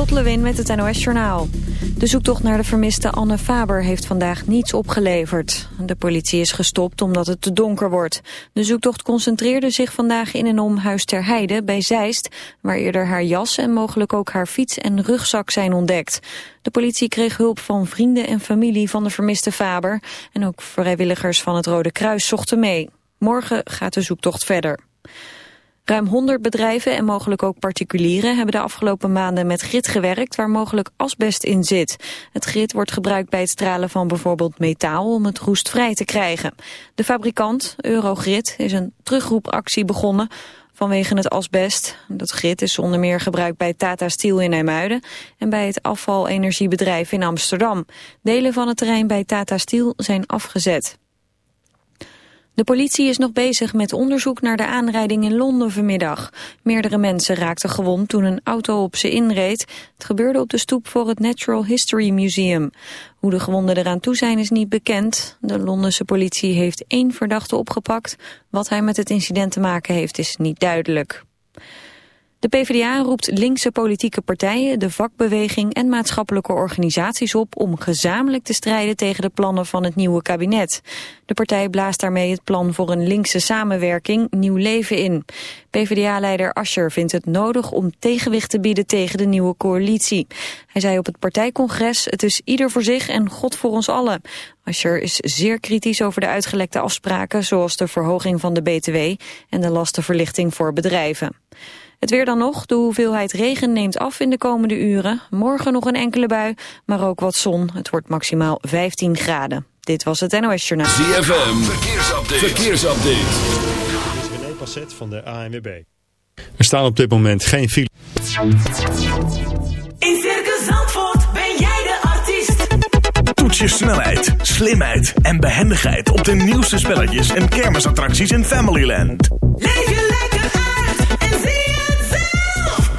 Lot met het NOS Journaal. De zoektocht naar de vermiste Anne Faber heeft vandaag niets opgeleverd. De politie is gestopt omdat het te donker wordt. De zoektocht concentreerde zich vandaag in en om Huis ter Heide bij Zeist... waar eerder haar jas en mogelijk ook haar fiets en rugzak zijn ontdekt. De politie kreeg hulp van vrienden en familie van de vermiste Faber... en ook vrijwilligers van het Rode Kruis zochten mee. Morgen gaat de zoektocht verder. Ruim 100 bedrijven en mogelijk ook particulieren hebben de afgelopen maanden met grit gewerkt waar mogelijk asbest in zit. Het grit wordt gebruikt bij het stralen van bijvoorbeeld metaal om het roestvrij te krijgen. De fabrikant, Eurogrid, is een terugroepactie begonnen vanwege het asbest. Dat grit is onder meer gebruikt bij Tata Steel in IJmuiden en bij het afvalenergiebedrijf in Amsterdam. Delen van het terrein bij Tata Steel zijn afgezet. De politie is nog bezig met onderzoek naar de aanrijding in Londen vanmiddag. Meerdere mensen raakten gewond toen een auto op ze inreed. Het gebeurde op de stoep voor het Natural History Museum. Hoe de gewonden eraan toe zijn is niet bekend. De Londense politie heeft één verdachte opgepakt. Wat hij met het incident te maken heeft is niet duidelijk. De PvdA roept linkse politieke partijen, de vakbeweging en maatschappelijke organisaties op om gezamenlijk te strijden tegen de plannen van het nieuwe kabinet. De partij blaast daarmee het plan voor een linkse samenwerking nieuw leven in. PvdA-leider Ascher vindt het nodig om tegenwicht te bieden tegen de nieuwe coalitie. Hij zei op het partijcongres, het is ieder voor zich en God voor ons allen. Ascher is zeer kritisch over de uitgelekte afspraken zoals de verhoging van de BTW en de lastenverlichting voor bedrijven. Het weer dan nog. De hoeveelheid regen neemt af in de komende uren. Morgen nog een enkele bui, maar ook wat zon. Het wordt maximaal 15 graden. Dit was het NOS Journaal. ZFM, verkeersupdate. verkeersupdate. Dit is René Passet van de ANWB. Er staan op dit moment geen file. In Circus Zandvoort ben jij de artiest. Toets je snelheid, slimheid en behendigheid op de nieuwste spelletjes en kermisattracties in Familyland. Leef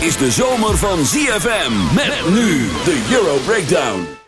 Is de zomer van ZFM. Met nu de Euro Breakdown.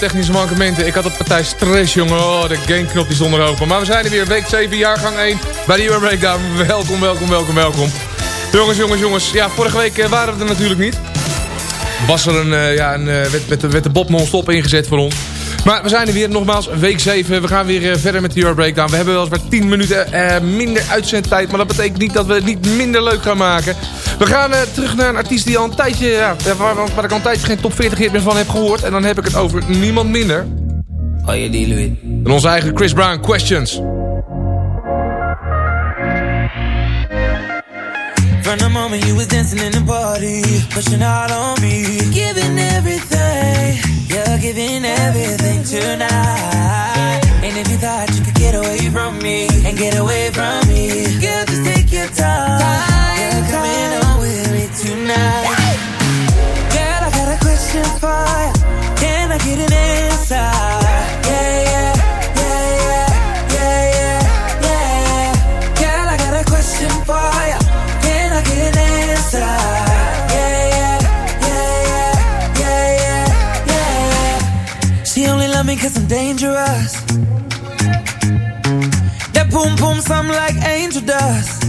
Technische mankementen. Ik had een partij stress, jongen. Oh, de gameknop die er open. Maar we zijn er weer. Week 7, jaargang 1. Bij de Euro Breakdown. Welkom, welkom, welkom, welkom. Jongens, jongens, jongens. Ja, vorige week eh, waren we er natuurlijk niet. Was er een, eh, ja, een, eh, werd, de Bob non-stop ingezet voor ons. Maar we zijn er weer, nogmaals, week 7. We gaan weer verder met de Euro Breakdown. We hebben wel eens maar 10 minuten minder uitzendtijd. Maar dat betekent niet dat we het niet minder leuk gaan maken. We gaan eh, terug naar een artiest die al een tijdje, ja, waar, waar ik al een tijdje geen top 40 hit meer van heb gehoord. En dan heb ik het over niemand minder. Oh, you deal with. Dan onze eigen Chris Brown, Questions. From the moment you was dancing in the party, pushing out on me, giving everything, you're giving everything tonight. And if you thought you could get away from me and get away from me, girl, cause I'm dangerous. That boom boom sound like angel dust.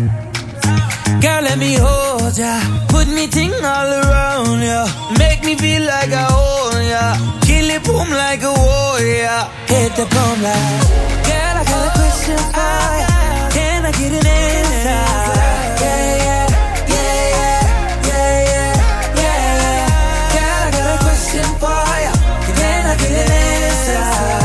Girl, let me hold ya. Put me ting all around ya. Make me feel like I own ya. Kill it boom like a warrior. Hit the boom like. Girl, I got a question for ya. Can I get an answer? Yeah, yeah, yeah, yeah, yeah, yeah, yeah, yeah. Girl, I got a question for ya. Can I get an answer?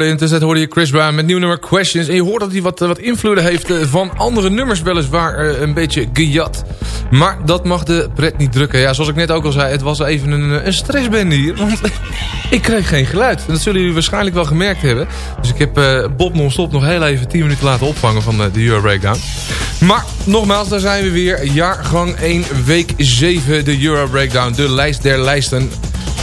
Hoorde intussen hoorde je Chris Brown met nieuw nummer Questions. En je hoort dat hij wat, eh, wat invloeden heeft eh, van andere nummers weliswaar eh, een beetje gejat. Maar dat mag de pret niet drukken. Ja, zoals ik net ook al zei, het was even een, een stressbende hier. Want ik kreeg geen geluid. En dat zullen jullie waarschijnlijk wel gemerkt hebben. Dus ik heb Bob non-stop nog heel even 10 minuten laten opvangen van de Euro Breakdown. Maar nogmaals, daar zijn we weer. Jaargang 1, week 7, de Euro Breakdown. De lijst der lijsten.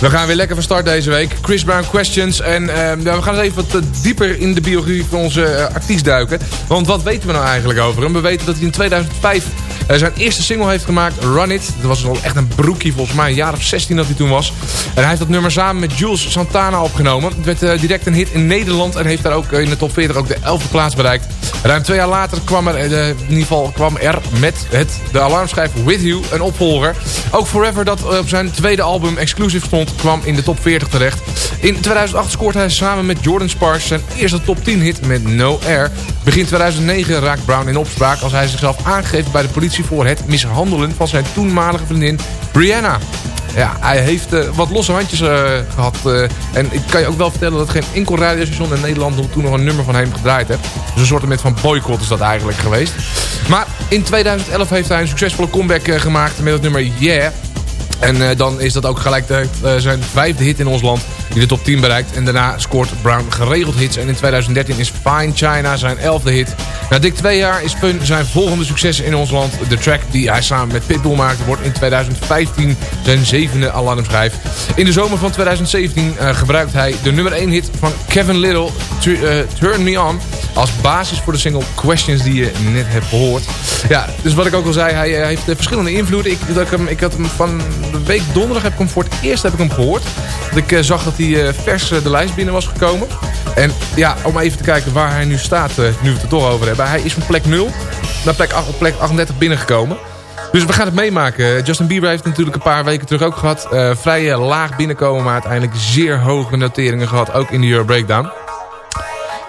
We gaan weer lekker van start deze week. Chris Brown Questions. En eh, ja, we gaan eens even wat eh, dieper in de biografie van onze eh, artiest duiken. Want wat weten we nou eigenlijk over hem? We weten dat hij in 2005 eh, zijn eerste single heeft gemaakt, Run It. Dat was al echt een broekie, volgens mij een jaar of 16 dat hij toen was. En hij heeft dat nummer samen met Jules Santana opgenomen. Het werd eh, direct een hit in Nederland en heeft daar ook eh, in de top 40 ook de 11e plaats bereikt. Ruim twee jaar later kwam er, eh, in ieder geval kwam er met het, de alarmschijf With You een opvolger. Ook Forever, dat op zijn tweede album Exclusive stond, kwam in de top 40 terecht. In 2008 scoort hij samen met Jordan Sparks zijn eerste top 10 hit met No Air. Begin 2009 raakt Brown in opspraak als hij zichzelf aangeeft bij de politie voor het mishandelen van zijn toenmalige vriendin Brianna. Ja, hij heeft eh, wat losse handjes eh, gehad. eh, en ik kan je ook wel vertellen dat geen enkel radiostation in Nederland toen nog een nummer van hem gedraaid heeft. Dus een soort van boycott is dat eigenlijk geweest. Maar in 2011 heeft hij een succesvolle comeback gemaakt met het nummer Yeah. En dan is dat ook gelijk de, zijn vijfde hit in ons land die de top 10 bereikt. En daarna scoort Brown geregeld hits. En in 2013 is Fine China zijn elfde hit. Na dik twee jaar is Fun zijn volgende succes in ons land. De track die hij samen met Pitbull maakte wordt in 2015 zijn zevende alarmschijf. In de zomer van 2017 eh, gebruikt hij de nummer 1 hit van Kevin Little, eh, Turn Me On, als basis voor de single Questions die je net hebt gehoord. Ja, dus wat ik ook al zei, hij, eh, heeft verschillende invloeden. Ik, ik, hem, ik had hem van de week donderdag heb ik hem voor het eerst heb ik hem gehoord. Dat ik zag dat hij eh, vers eh, de lijst binnen was gekomen. En ja, om even te kijken waar hij nu staat, eh, nu we het er toch over hebben. Hij is van plek 0 naar plek, 8, plek 38 binnengekomen. Dus we gaan het meemaken. Justin Bieber heeft natuurlijk een paar weken terug ook gehad. Eh, vrij laag binnenkomen, maar uiteindelijk zeer hoge noteringen gehad. Ook in de Euro Breakdown.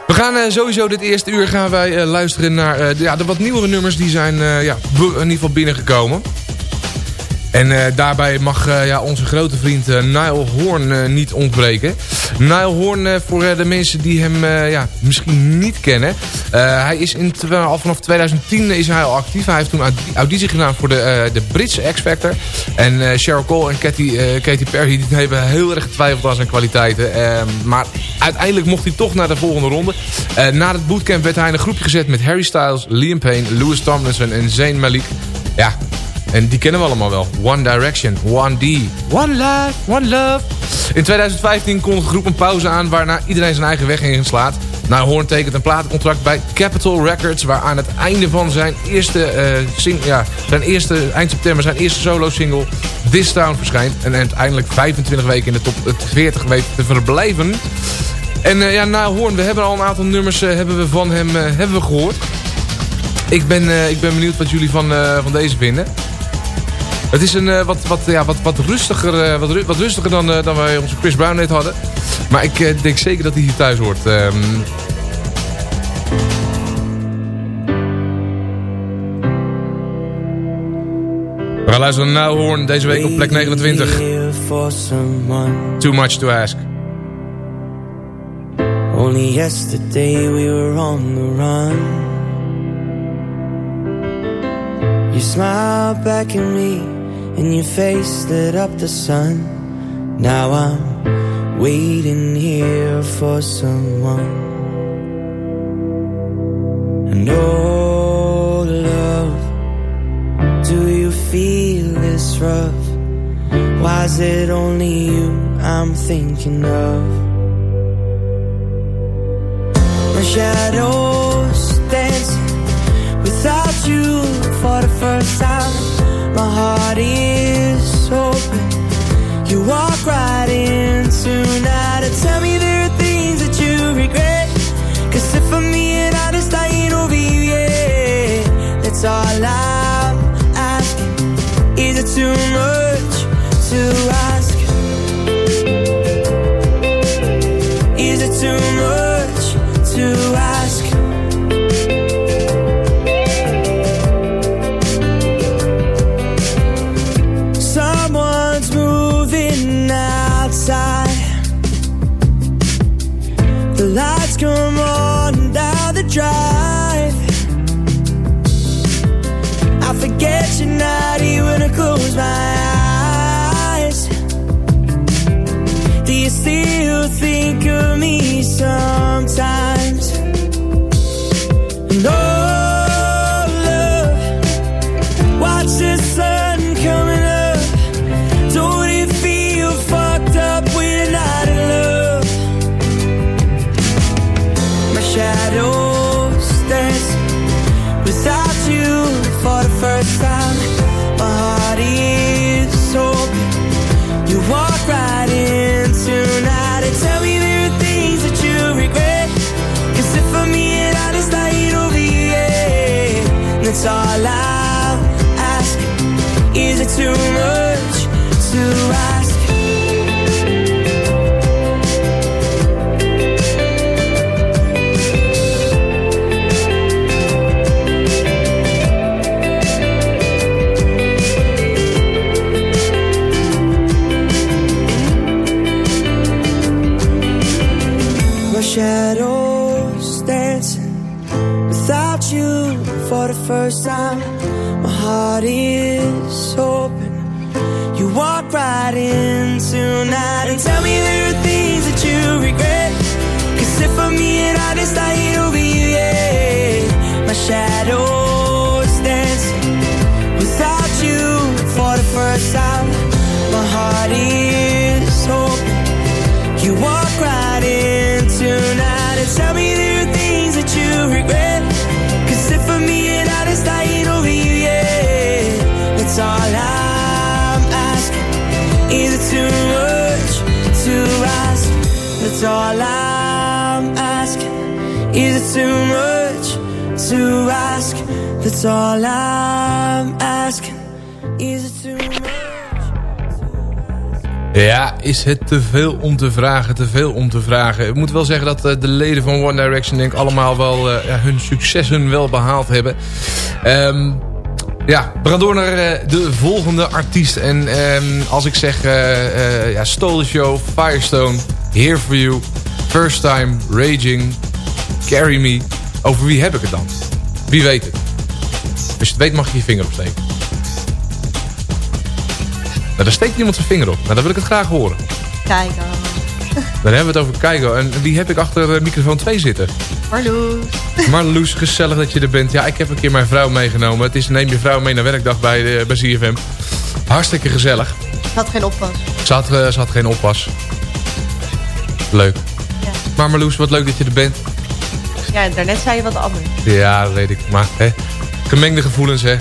We gaan sowieso dit eerste uur gaan wij luisteren naar ja, de wat nieuwere nummers. Die zijn ja, in ieder geval binnengekomen. En eh, daarbij mag eh, ja, onze grote vriend eh, Nile Horn niet ontbreken. Nile Horn, voor de mensen die hem ja, misschien niet kennen. Hij is in, al vanaf 2010 is hij al actief. Hij heeft toen audi- auditie gedaan voor de, de Britse X-Factor. En Cheryl Cole en Katy, Katy Perry die hebben heel erg getwijfeld aan zijn kwaliteiten. Eh, maar uiteindelijk mocht hij toch naar de volgende ronde. Na het bootcamp werd hij in een groepje gezet met Harry Styles, Liam Payne, Louis Tomlinson en Zayn Malik. Ja, en die kennen we allemaal wel. One Direction, One D, One Life, One Love. In 2015 kon de groep een pauze aan waarna iedereen zijn eigen weg inslaat. Nou, Horn tekent een platencontract bij Capitol Records... waar aan het einde van zijn eerste, eh, ja, zijn eerste eind september zijn eerste solo-single This Town verschijnt. En uiteindelijk 25 weken in de top eh, 40 weten te verblijven. En eh, ja, na Horn, we hebben al een aantal nummers eh, hebben we van hem hebben we gehoord. Ik ben, ik ben benieuwd wat jullie van, van deze vinden. Het is een eh, wat, wat, ja, wat, wat rustiger, eh, wat, ru- wat rustiger dan, eh, dan wij onze Chris Brown net hadden. Maar ik denk zeker dat hij hier thuis hoort. Ehm, we gaan luisteren naar Horn deze week op plek 29. If for someone. Too much to ask. Only yesterday we were on the run. You smiled back at me, and your face lit up the sun. Now I'm waiting here for someone. And oh, love, do you feel this rough? Why is it only you I'm thinking of? My shadows dancing without you for the first time. My heart is open. You walk right in first time. It too much to ask? That's all I'm asking. Is it too much? Ja, is het te veel om te vragen, te veel om te vragen. Ik moet wel zeggen dat eh, de leden van One Direction denk allemaal wel eh, hun successen wel behaald hebben. Ehm, ja, we gaan door naar eh, de volgende artiest. En ehm, als ik zeg ja, Stole Show, Firestone, Here For You, First Time, Raging, Carry Me. Over wie heb ik het dan? Wie weet het? Als je het weet mag je je vinger opsteken. Nou, daar steekt niemand zijn vinger op. Nou, dan wil ik het graag horen. Kijk Dan hebben we het over Keigo. En wie heb ik achter eh, microfoon 2 zitten? Marloes. Marloes, gezellig dat je er bent. Ja, ik heb een keer mijn vrouw meegenomen. Het is neem je vrouw mee naar werkdag bij, de, bij ZFM. Hartstikke gezellig. Ik had geen oppas. Ze had, eh, ze had geen oppas. Leuk. Ja. Maar Marloes, wat leuk dat je er bent. Ja, daarnet zei je wat anders. Ja, dat weet ik. Maar hè, gemengde gevoelens, hè.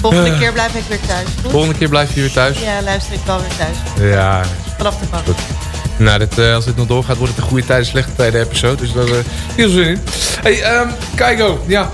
Volgende Eh. keer blijf ik weer thuis. Goed? Volgende keer blijf je weer thuis. Ja, luister ik wel weer thuis. Ja, Vanaf de bank. Goed. Nou, dit, eh, als dit nog doorgaat, wordt het een goede tijden, slechte tijden episode. Dus daar heb heel veel zin in. Hey, ehm Keigo, ja.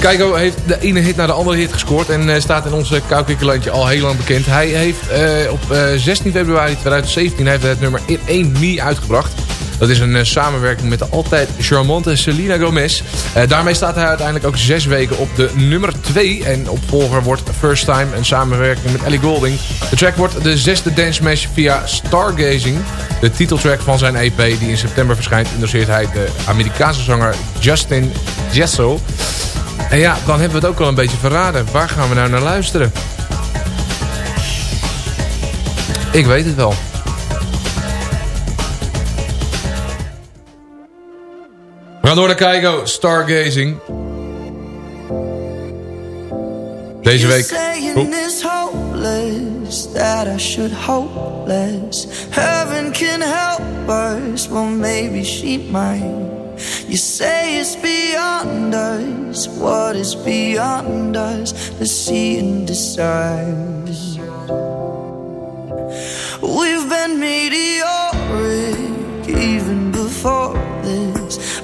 Keigo heeft de ene hit naar de andere hit gescoord. En eh, staat in onze Koukikkerlandje al heel lang bekend. Hij heeft eh, op eh, 16 februari 2017 heeft het nummer 1 Me uitgebracht. Dat is een eh, samenwerking met de altijd charmante Selena Gomez. Eh, daarmee staat hij uiteindelijk ook zes weken op de nummer 2. En opvolger wordt First Time, een samenwerking met Ellie Golding. De track wordt de zesde dance smash via Stargazing. De titeltrack van zijn EP die in september verschijnt... introduceert hij de Amerikaanse zanger Justin Jesso. En ja, dan hebben we het ook al een beetje verraden. Waar gaan we nou naar luisteren? Ik weet het wel. Gaan door naar Keigo, Stargazing. Deze week... Oh. hopeless that I should hope less. Heaven can help us, well maybe she might. You say it's beyond us. What is beyond us? Let's see and decide. We've been meteoric even before this.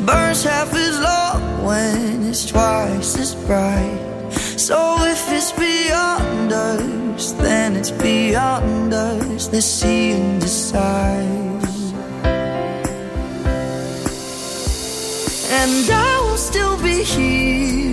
Burns half as long when it's twice as bright. So if it's beyond us, then it's beyond us. Let's see and decide. And I will still be here,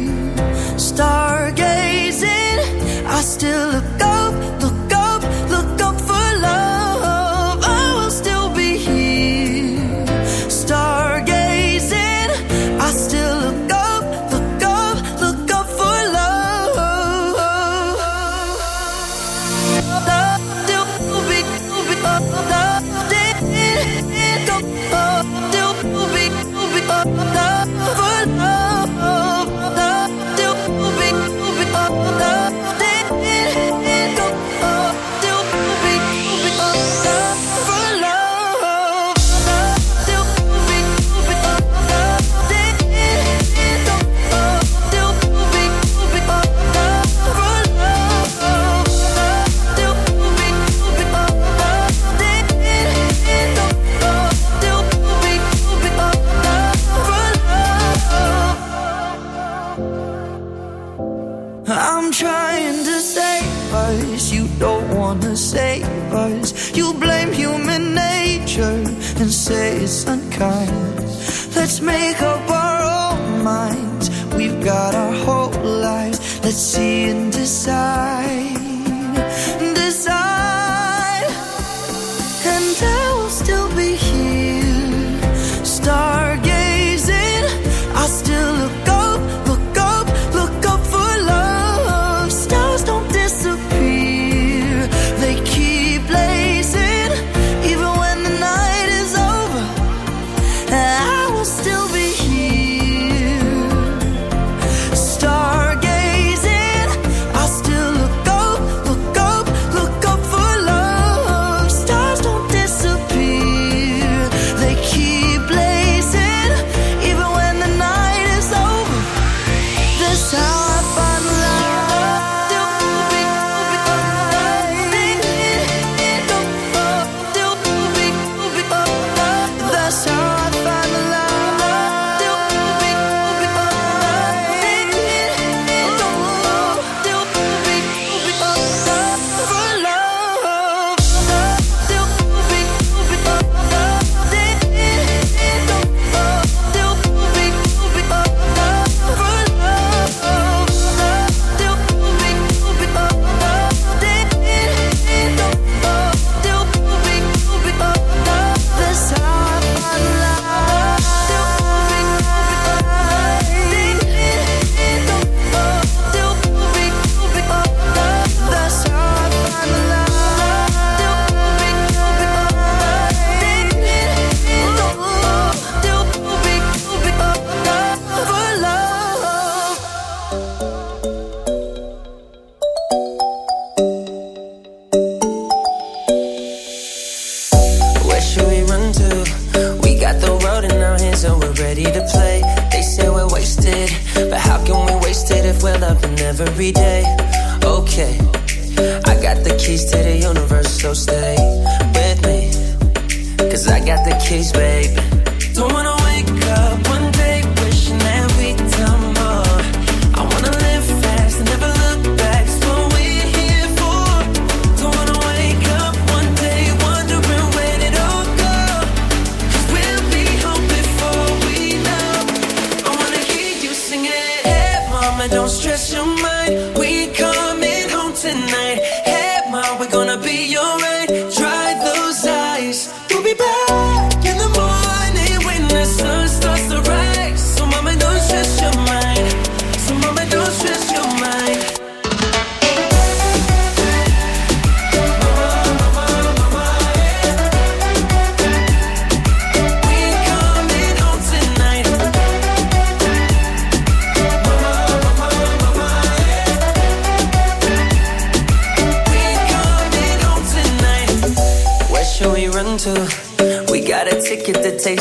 stress your mind.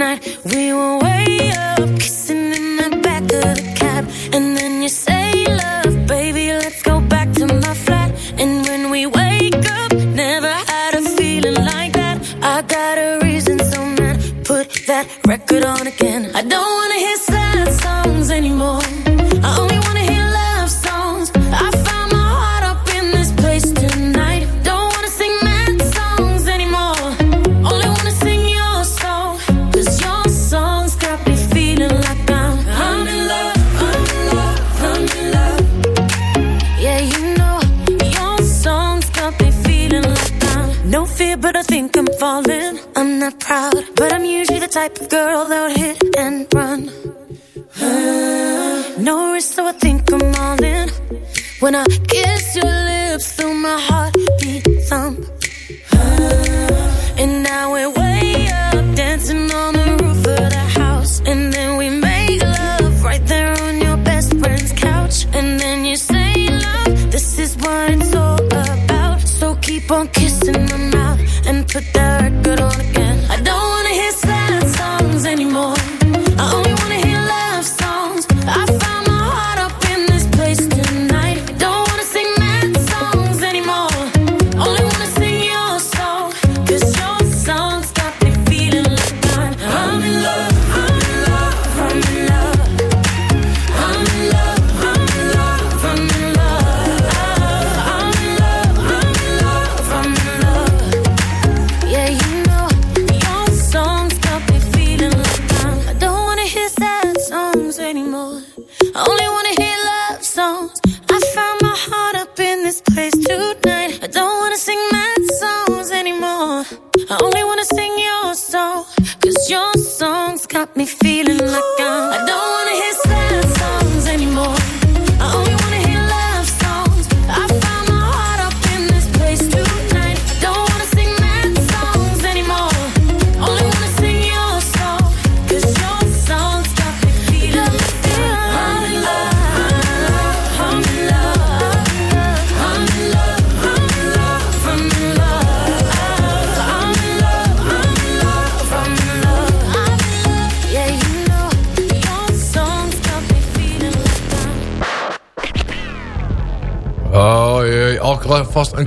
night. We were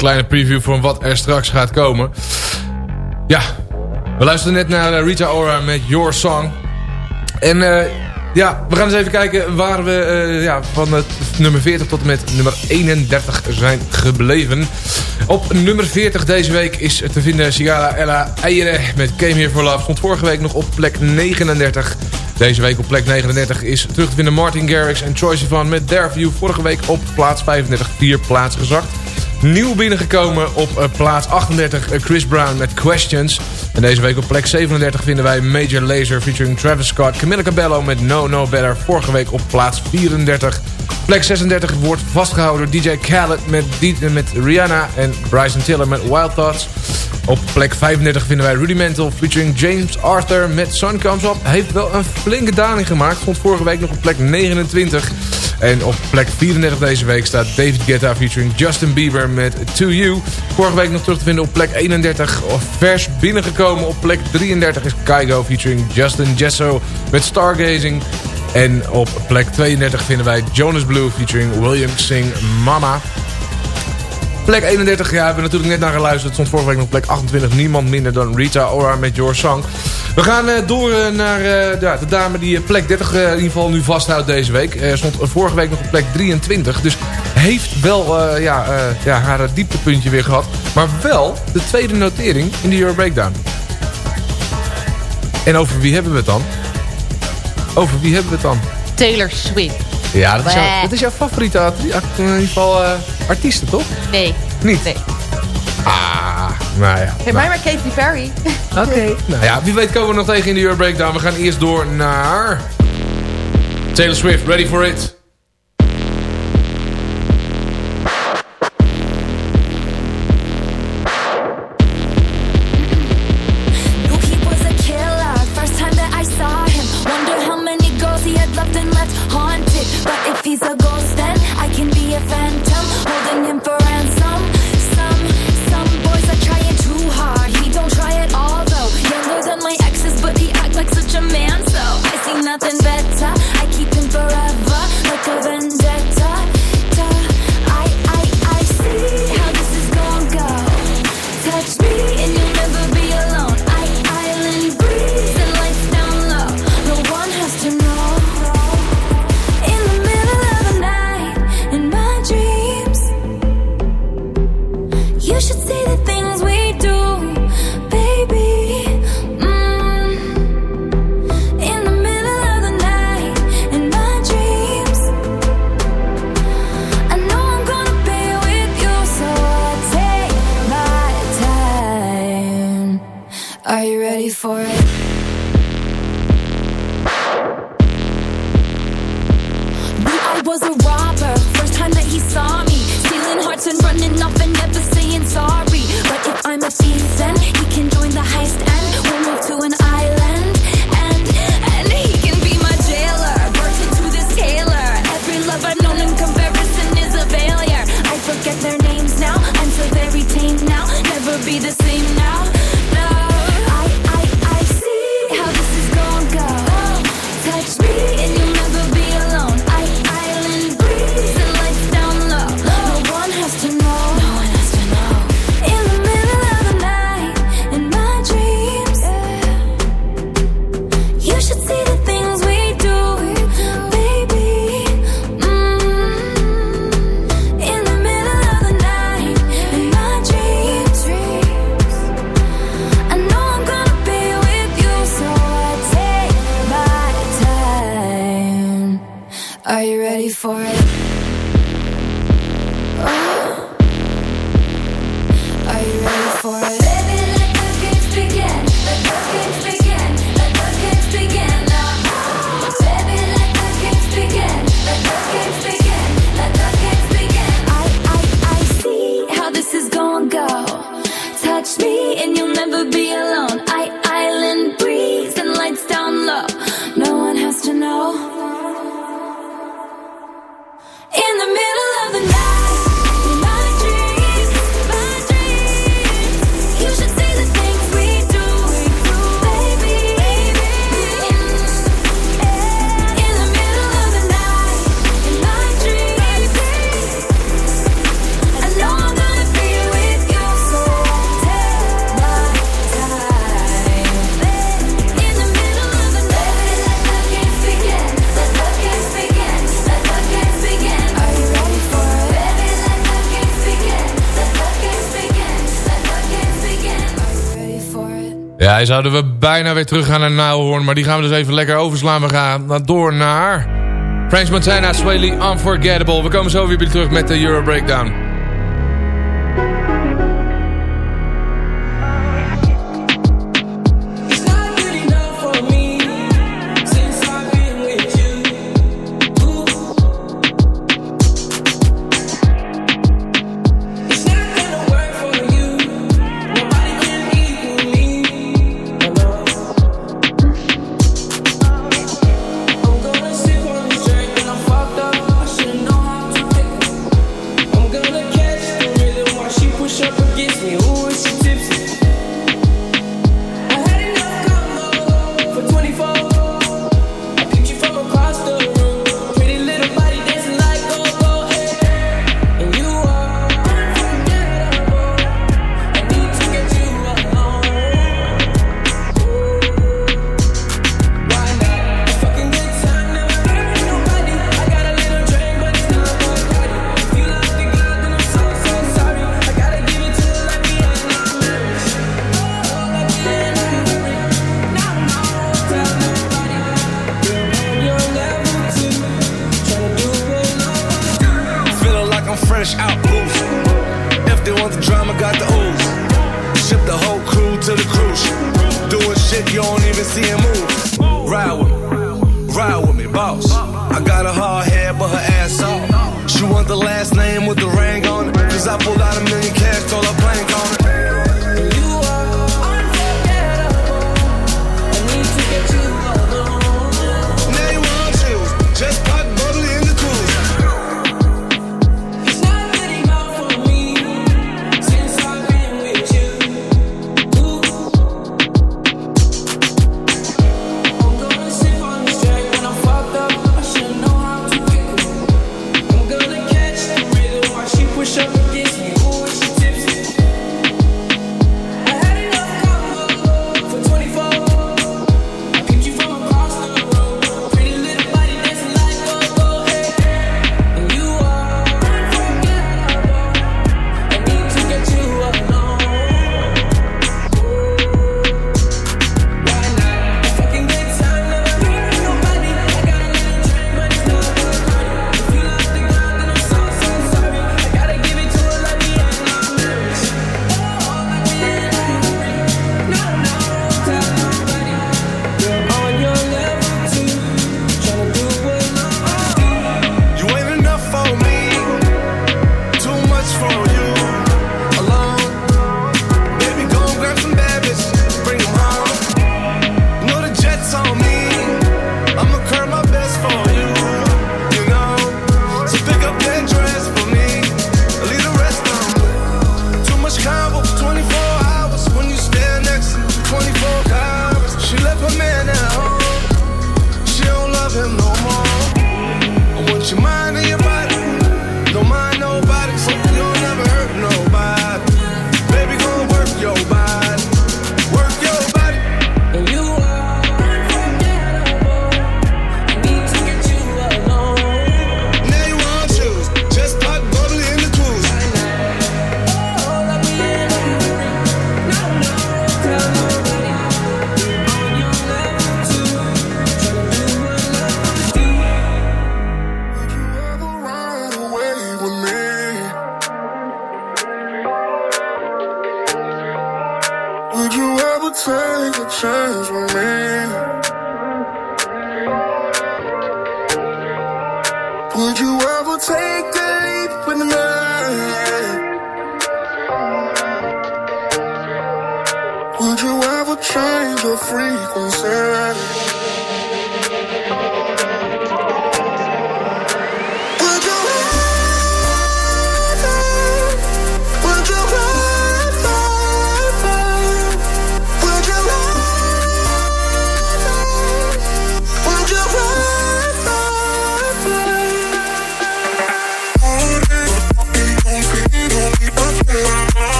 kleine preview van wat er straks gaat komen. Ja, we luisterden net naar eh, Rita Ora met Your Song. En eh, ja, we gaan eens even kijken waar we eh, ja, van het nummer 40 tot en met nummer 31 zijn gebleven. Op nummer 40 deze week is te vinden Sigala Ella Eire met Came Here For Love. Stond vorige week nog op plek 39. Deze week op plek 39 is terug te vinden Martin Garrix en Troye Sivan met Their View. Vorige week op plaats 35, vier plaats gezakt. Nieuw binnengekomen op eh, plaats 38 eh, Chris Brown met Questions. En deze week op plek 37 vinden wij Major Lazer featuring Travis Scott. Camilla Cabello met No No Better. Vorige week op plaats 34. Plek 36 wordt vastgehouden door DJ Khaled met, D- met Rihanna en Bryson Tiller met Wild Thoughts. Op plek 35 vinden wij Rudimental featuring James Arthur met Sun Comes Up. Heeft wel een flinke daling gemaakt. Stond vorige week nog op plek 29. En op plek 34 deze week staat David Guetta featuring Justin Bieber met To You. Vorige week nog terug te vinden op plek 31. Of vers binnengekomen op plek 33 is Kygo featuring Justin Jesso met Stargazing. En op plek 32 vinden wij Jonas Blue featuring William Sing Mama. Plek 31, ja, hebben we natuurlijk net naar geluisterd. Stond vorige week nog plek 28. Niemand minder dan Rita Ora met Your Song. We gaan eh, door eh, naar eh, ja, de dame die plek 30 eh, in ieder geval nu vasthoudt deze week. Stond vorige week nog op plek 23. Dus heeft wel eh, ja, eh, ja, haar dieptepuntje weer gehad. Maar wel de tweede notering in de Euro Breakdown. En over wie hebben we het dan? Over wie hebben we het dan? Taylor Swift. Ja, dat is, jouw, dat is jouw favoriete in ieder geval eh, artiesten, toch? Nee. Niet? Nee. Ah, nou ja. Geef mij maar Katy Perry. Oké. Nou ja, wie weet komen we nog tegen in de Euro Breakdown. We gaan eerst door naar... Taylor Swift, ready for it. zouden we bijna weer terug gaan naar Nijlhoorn. Maar die gaan we dus even lekker overslaan. We gaan door naar... French Montana, Swaley, Unforgettable. We komen zo weer terug met de Euro Breakdown.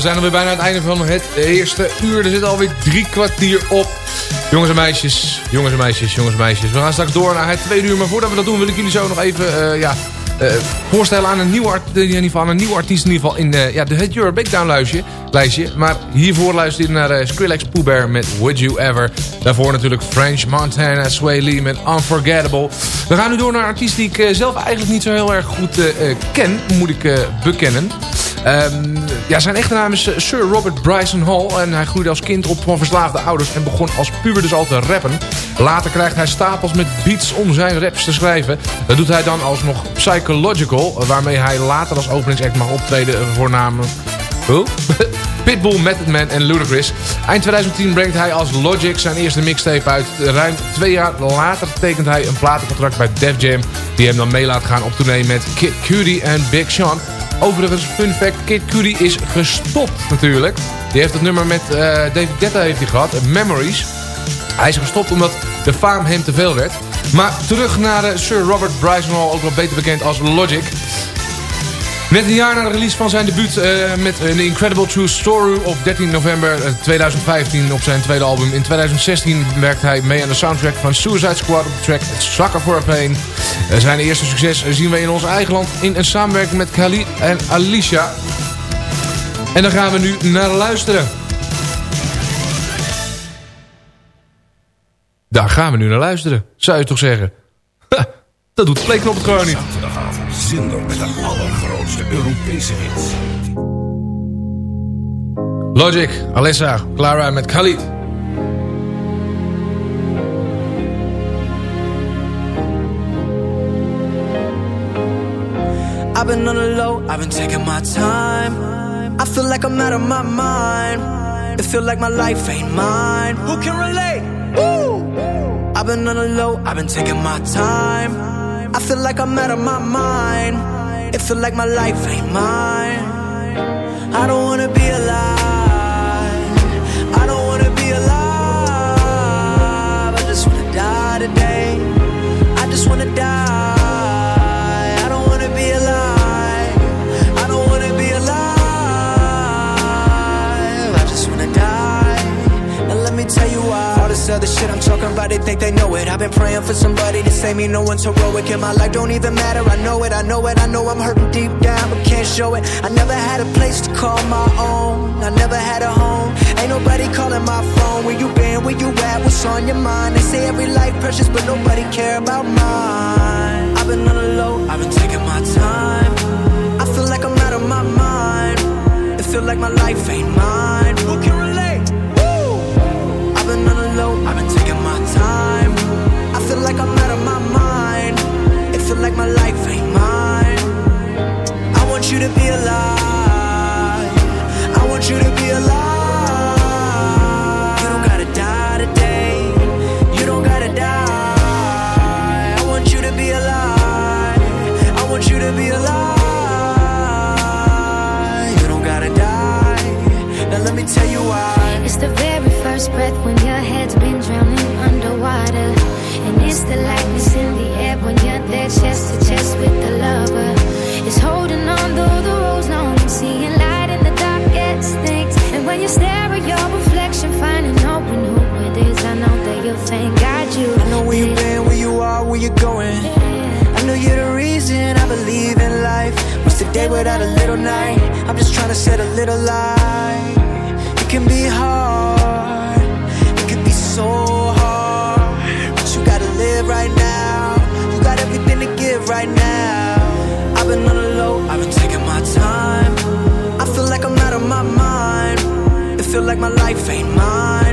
We zijn alweer bijna aan het einde van het eerste uur. Er zit alweer drie kwartier op. Jongens en meisjes, jongens en meisjes, jongens en meisjes. We gaan straks door naar het tweede uur. Maar voordat we dat doen wil ik jullie zo nog even eh, ja, eh, voorstellen aan een, nieuwe in ieder geval, aan een nieuwe artiest in ieder geval in eh, ja, de het Euro Breakdown lijstje, lijstje. Maar hiervoor luister je naar Skrillex Pooh Bear met Would You Ever. Daarvoor natuurlijk French Montana, Sway Lee met Unforgettable. We gaan nu door naar een artiest die ik zelf eigenlijk niet zo heel erg goed ken, moet ik bekennen. Ehm, ja, zijn echte naam is eh, Sir Robert Bryson Hall. En hij groeide als kind op van verslaafde ouders en begon als puber dus al te rappen. Later krijgt hij stapels met beats om zijn raps te schrijven. Dat doet hij dan alsnog Psychological, waarmee hij later als openingsact mag optreden voor namen... Huh? Pitbull, Method Man en Ludacris. Eind 2010 brengt hij als Logic zijn eerste mixtape uit. Ruim twee jaar later tekent hij een platencontract bij Def Jam... die hem dan mee laat gaan op tournee met Kid Cudi en Big Sean. Overigens, fun fact, Kid Cudi is gestopt natuurlijk. Die heeft het nummer met eh, David Guetta heeft hij gehad, Memories. Hij is gestopt omdat de faam hem te veel werd. Maar terug naar eh, Sir Robert Bryson Hall, ook wel beter bekend als Logic. Net een jaar na de release van zijn debuut eh, met The Incredible True Story op 13 november eh, 2015 op zijn tweede album. In 2016 werkt hij mee aan de soundtrack van Suicide Squad op de track Sucker for a Pain. Eh, zijn eerste succes zien we in ons eigen land in een samenwerking met Khalid en Alicia. En daar gaan we nu naar luisteren. Daar gaan we nu naar luisteren, zou je toch zeggen. Dat doet de playknop het gewoon niet. Zaterdagavond zinder met de allergrootste Europese hits. Logic, Alessa, Clara met Khalid. I've been on the low, I've been taking my time. I feel like I'm out of my mind. It feel like my life ain't mine. Who can relate? Woo! I've been on the low, I've been taking my time. I feel like I'm out of my mind. It feel like my life ain't mine. I don't wanna be alive. I don't wanna be alive. I just wanna die today. I just wanna die. Think they know it. I've been praying for somebody to save me. No one's heroic in my life. Don't even matter. I know it. I know it. I know I'm hurting deep down, but can't show it. I never had a place to call my own. I never had a home. Ain't nobody calling my phone. Where you been? Where you at? What's on your mind? They say every life precious, but nobody care about mine. I've been on the low. I've been taking my time. I feel like I'm out of my mind. It feel like my life ain't mine. feel like I'm out of my mind. It feel like my life ain't mine. I want you to be alive. I want you to be alive. You don't gotta die today. You don't gotta die. I want you to be alive. I want you to be alive. You don't gotta die. Now let me tell you why. It's the very breath when your head's been drowning underwater. And it's the lightness in the air when you're there chest to chest with the lover. It's holding on though the road's long and seeing light in the dark darkest things. And when you stare at your reflection, finding out when who it is, I know that you'll thank God you. I know where you've been, where you are, where you're going. I know you're the reason I believe in life. What's the day without a little night? I'm just trying to set a little light. It can be hard, it can be so hard. But you gotta live right now. You got everything to give right now. I've been on the low, I've been taking my time. I feel like I'm out of my mind. It feel like my life ain't mine.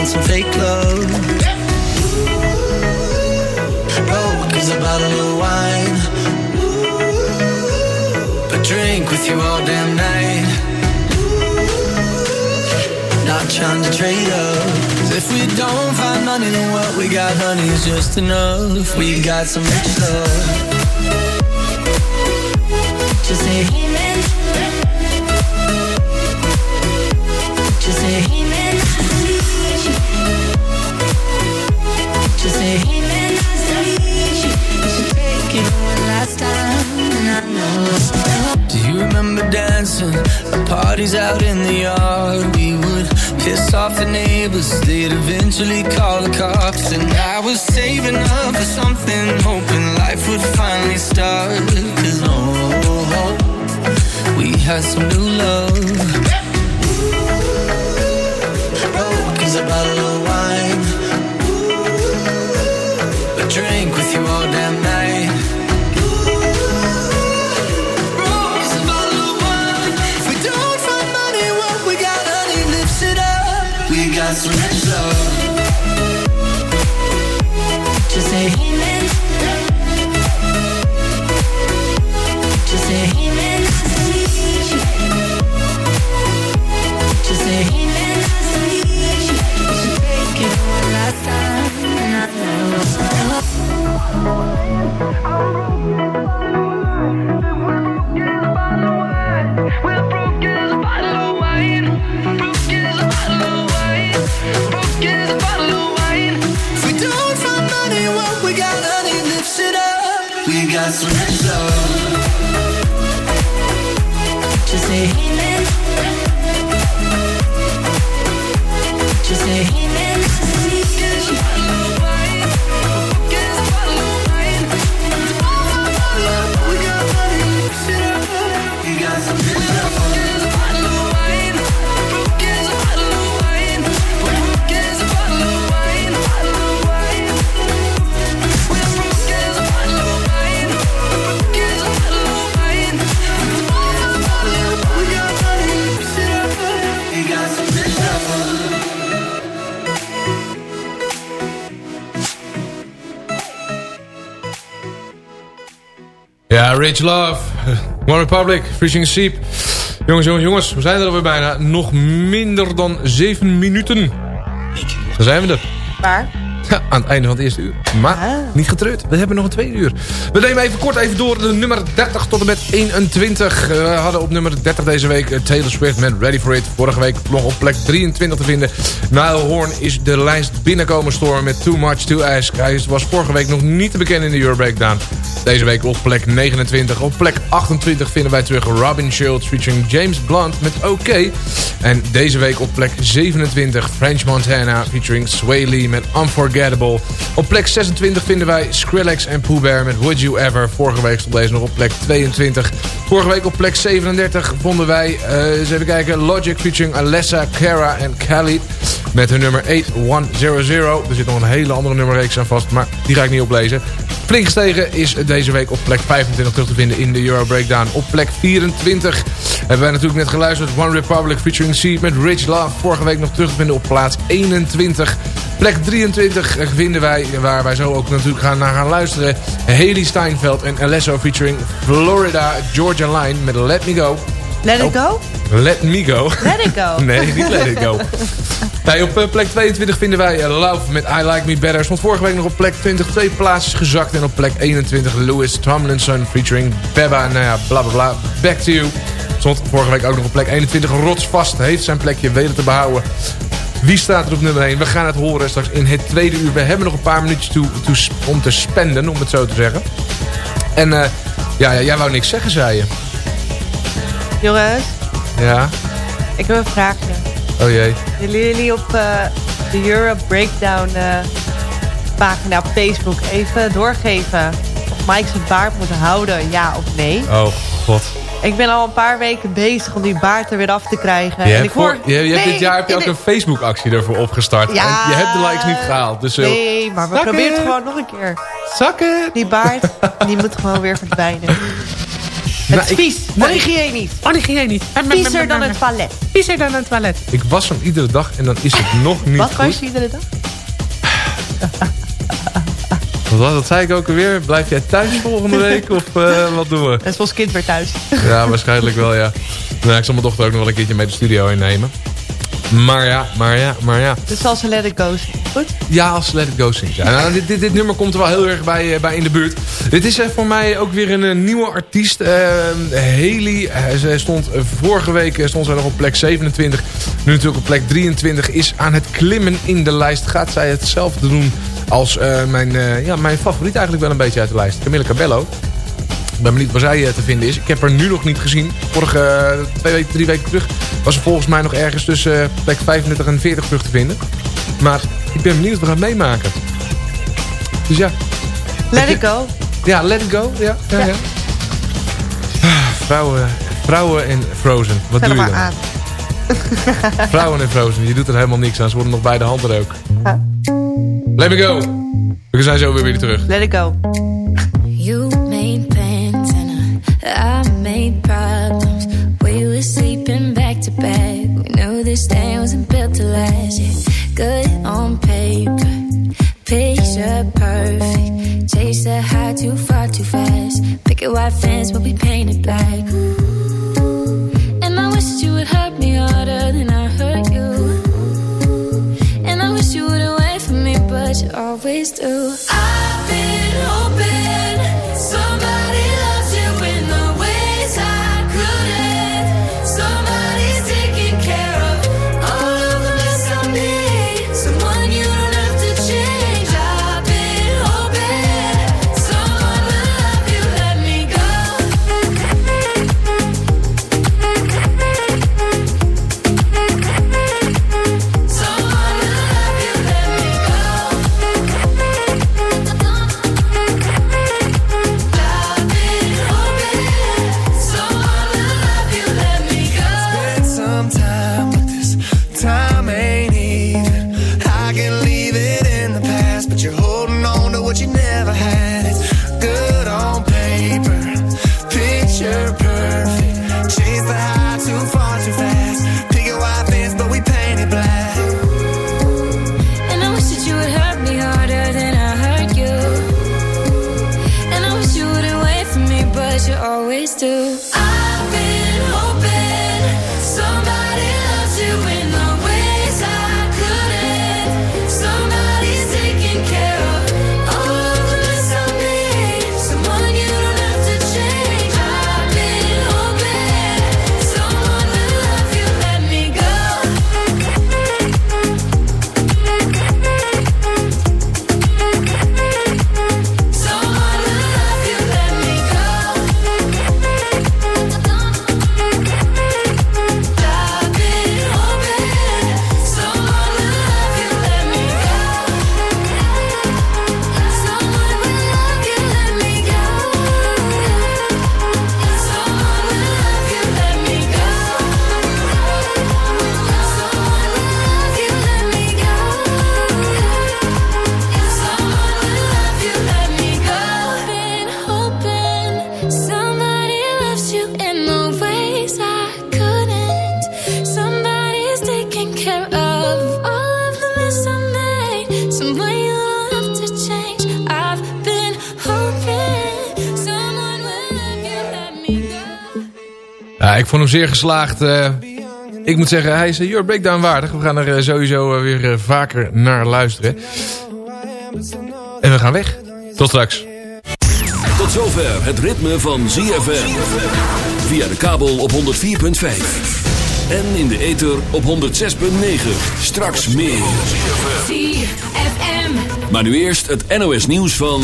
Found some fake love. Broke as a bottle of wine. But drink with you all damn night. Not trying to trade up. if we don't find money, then what we got, honey, is just enough. We got some rich love. Just say, hey Do you remember dancing at parties out in the yard? We would piss off the neighbors, they'd eventually call the cops. And I was saving up for something, hoping life would finally start. Cause oh, we had some new love. Broke as a bottle of wine. But drink with you all damn up. We Just say, hey man. Ja, Rich Love. One Republic, Freezing Sheep. Jongens, jongens, jongens. We zijn er alweer bijna. Nog minder dan 7 minuten. Dan zijn we er. Waar? Ja, aan het einde van het eerste uur. Maar niet getreurd. We hebben nog een tweede uur. We nemen even kort even door de nummer 30 tot en met 21. We hadden op nummer 30 deze week eh, Taylor Swift met Ready For It. Vorige week nog op plek 23 te vinden. Nile Horn is de lijst binnenkomen stormen met Too Much To Ask. Hij was vorige week nog niet te bekennen in de Euro Breakdown. Deze week op plek 29. Op plek 28 vinden wij terug Robin Schultz featuring James Blunt met OK. En deze week op plek 27 French Montana featuring Sway Lee met Unforgettable. Op plek 26 vinden wij Skrillex en Pooh Bear met Would You Ever. Vorige week stond deze nog op plek 22. Vorige week op plek 37 vonden wij, eh, eens even kijken, Logic featuring Alessa, Cara en Khalid. Met hun nummer 8100. Er zit nog een hele andere nummerreeks aan vast, maar die ga ik niet oplezen. Flink gestegen is deze week op plek 25 terug te vinden in de Euro Breakdown. Op plek 24 hebben wij natuurlijk net geluisterd. One Republic featuring C met Rich Love. Vorige week nog terug te vinden op plaats 21. Plek 23 vinden wij, waar wij zo ook natuurlijk gaan naar gaan luisteren. Haley Steinfeld en Alesso featuring Florida Georgia Line met Let Me Go. Let it go? Let Me Go. Let it go. nee, niet Let It Go. Op eh, plek 22 vinden wij eh, Love met I Like Me Better. Stond vorige week nog op plek 20 twee plaatsjes gezakt. En op plek 21 Louis Tomlinson featuring Beba. Nou ja, bla bla bla. Back to You. Stond vorige week ook nog op plek 21. Rotsvast heeft zijn plekje weten te behouden. Wie staat er op nummer 1? We gaan het horen straks in het tweede uur. We hebben nog een paar minuutjes toe, toe om te spenden, om het zo te zeggen. En eh, ja, ja, jij wou niks zeggen, zei je. Jongens, Ja. ik heb een vraagje. Oh jee. Willen jullie op eh, de Euro Breakdown eh, pagina op Facebook even doorgeven of Mike zijn baard moet houden, ja of nee? Oh, god. Ik ben al een paar weken bezig om die baard er weer af te krijgen. Je en ik hoor, je, hebt Nee, dit jaar heb je ook de- een Facebook-actie ervoor opgestart. Ja. En je hebt de likes niet gehaald. Dus, eh, Nee, maar we proberen het gewoon nog een keer. Zakken! Die baard, die moet gewoon weer verdwijnen. Nou, Het is vies, onhygiënisch. Onhygiënisch. Viezer dan het toilet. Viezer dan het toilet. Ik was hem iedere dag en dan is het nog niet Wat goed. was je iedere dag? Wat, dat zei ik ook alweer. Blijf jij thuis volgende week of eh, wat doen we? Dat is ons kind weer thuis. Ja, waarschijnlijk wel, ja. Nou, ik zal mijn dochter ook nog wel een keertje mee de studio innemen. Maar ja, maar ja, maar ja. Dus als ze let it go. Goed? Ja, als Let It Go zingt. Ja, nou, dit, dit, dit nummer komt er wel heel erg bij, eh, bij in de buurt. Dit is eh, voor mij ook weer een, eh, nieuwe artiest. eh, Haley. Ze stond, vorige week stond zij nog op plek 27. Nu natuurlijk op plek 23. Is aan het klimmen in de lijst. Gaat zij hetzelfde doen als mijn, ja, mijn favoriet eigenlijk wel een beetje uit de lijst. Camilla Cabello. Ik ben benieuwd waar zij eh, te vinden is. Ik heb haar nu nog niet gezien. Vorige eh, twee weken, drie weken terug was ze volgens mij nog ergens tussen eh, plek 35 en 40 terug te vinden. Maar ik ben benieuwd wat we gaan meemaken. Dus ja. Let it go. Ja, let it go. Ja, ja, ja. Ah, Vrouwen, vrouwen en Frozen. Wat doe je dan? aan. Vrouwen en Frozen. Je doet er helemaal niks aan. Ze worden nog bij de hand er ook. Let me go. We zijn zo weer weer terug. Let it go. zeer geslaagd. Eh, ik moet zeggen, hij is eh, Your Breakdown waardig. We gaan er eh, sowieso weer vaker naar luisteren. En we gaan weg. Tot straks. Tot zover het ritme van ZFM. Via de kabel op 104.5. En in de ether op 106.9. Straks meer. Maar nu eerst het NOS nieuws van...